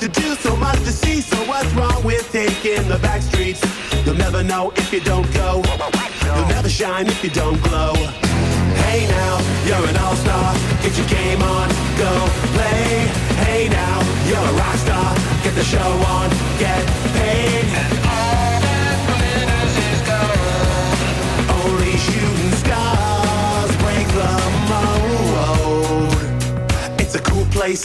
to do, so much to see. So what's wrong with taking the back streets? You'll never know if you don't go. You'll never shine if you don't glow. Hey now, you're an all-star. Get your game on, go play. Hey now, you're a rock star. Get the show on, get paid. And all that glitters is gold. Only shooting stars break the mold. It's a cool place,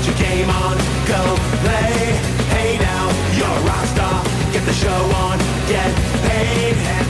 Get your game on, go play. Hey now, you're a rock star. Get the show on, get paid.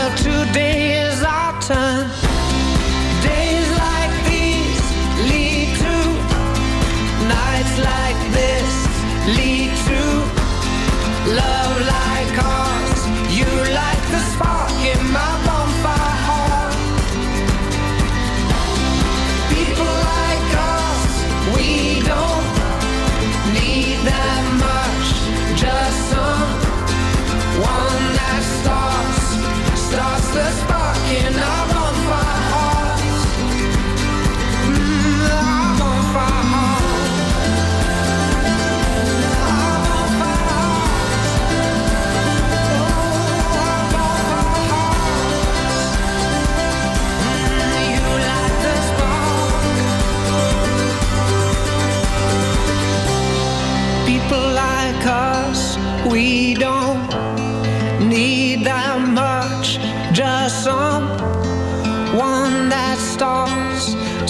Well, today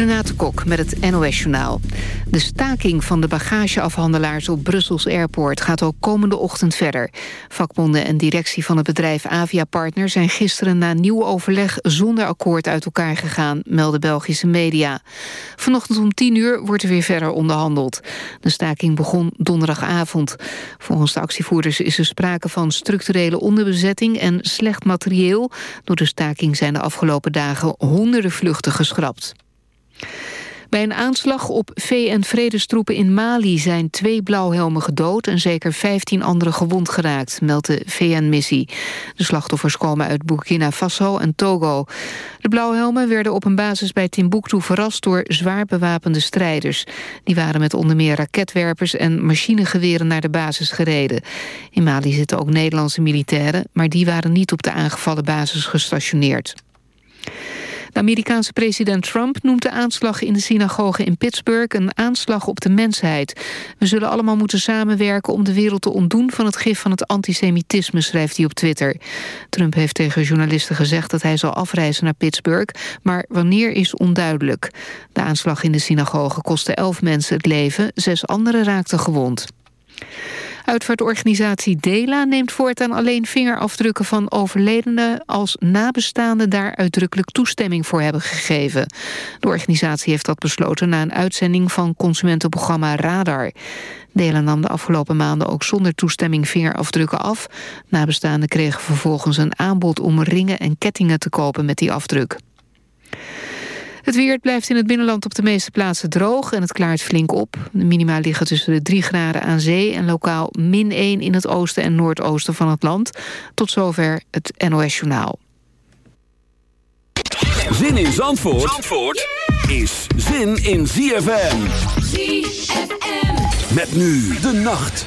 Renate Kok met het NOS Journaal. De staking van de bagageafhandelaars op Brussels Airport gaat ook komende ochtend verder. Vakbonden en directie van het bedrijf Avia Partner zijn gisteren na nieuw overleg zonder akkoord uit elkaar gegaan, melden Belgische media. Vanochtend om 10 uur wordt er weer verder onderhandeld. De staking begon donderdagavond. Volgens de actievoerders is er sprake van structurele onderbezetting en slecht materieel. Door de staking zijn de afgelopen dagen honderden vluchten geschrapt. Bij een aanslag op VN-vredestroepen in Mali zijn twee blauwhelmen gedood... en zeker 15 anderen gewond geraakt, meldt de VN-missie. De slachtoffers komen uit Burkina Faso en Togo. De blauwhelmen werden op een basis bij Timbuktu verrast... door zwaar bewapende strijders. Die waren met onder meer raketwerpers en machinegeweren naar de basis gereden. In Mali zitten ook Nederlandse militairen... maar die waren niet op de aangevallen basis gestationeerd. De Amerikaanse president Trump noemt de aanslag in de synagoge in Pittsburgh een aanslag op de mensheid. We zullen allemaal moeten samenwerken om de wereld te ontdoen van het gif van het antisemitisme, schrijft hij op Twitter. Trump heeft tegen journalisten gezegd dat hij zal afreizen naar Pittsburgh, maar wanneer is onduidelijk. De aanslag in de synagoge kostte elf mensen het leven, zes anderen raakten gewond. Uitvaartorganisatie Dela neemt voortaan alleen vingerafdrukken van overledenen als nabestaanden daar uitdrukkelijk toestemming voor hebben gegeven. De organisatie heeft dat besloten na een uitzending van consumentenprogramma Radar. Dela nam de afgelopen maanden ook zonder toestemming vingerafdrukken af. Nabestaanden kregen vervolgens een aanbod om ringen en kettingen te kopen met die afdruk. Het weer blijft in het binnenland op de meeste plaatsen droog en het klaart flink op. De minima liggen tussen de 3 graden aan zee en lokaal min 1 in het oosten en noordoosten van het land. Tot zover het NOS Journaal. Zin in Zandvoort, Zandvoort is zin in ZFM. ZFM. Met nu de nacht.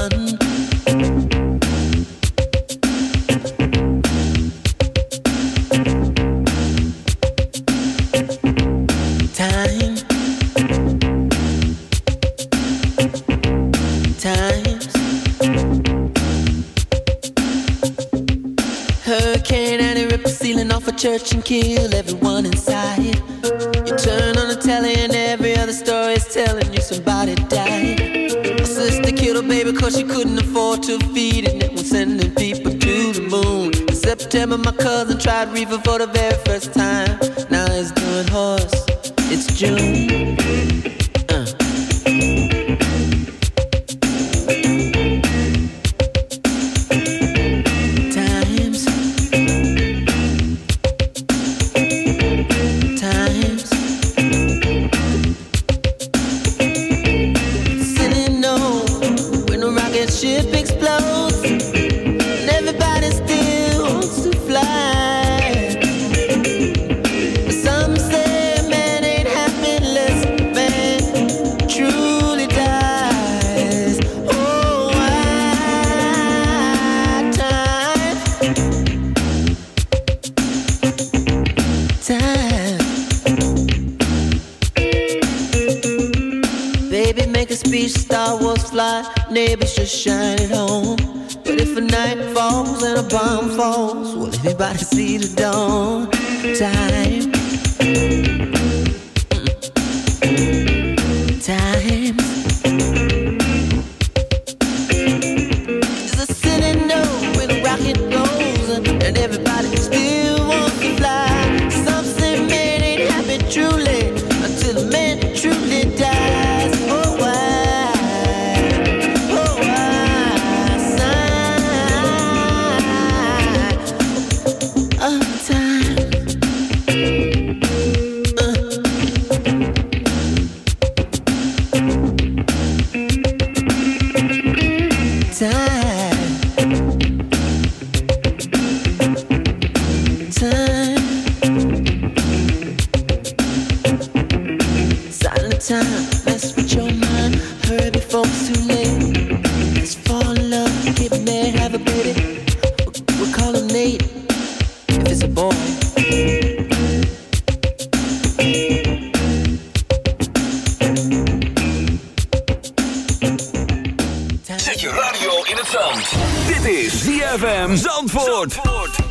River for the see the dawn. Ford.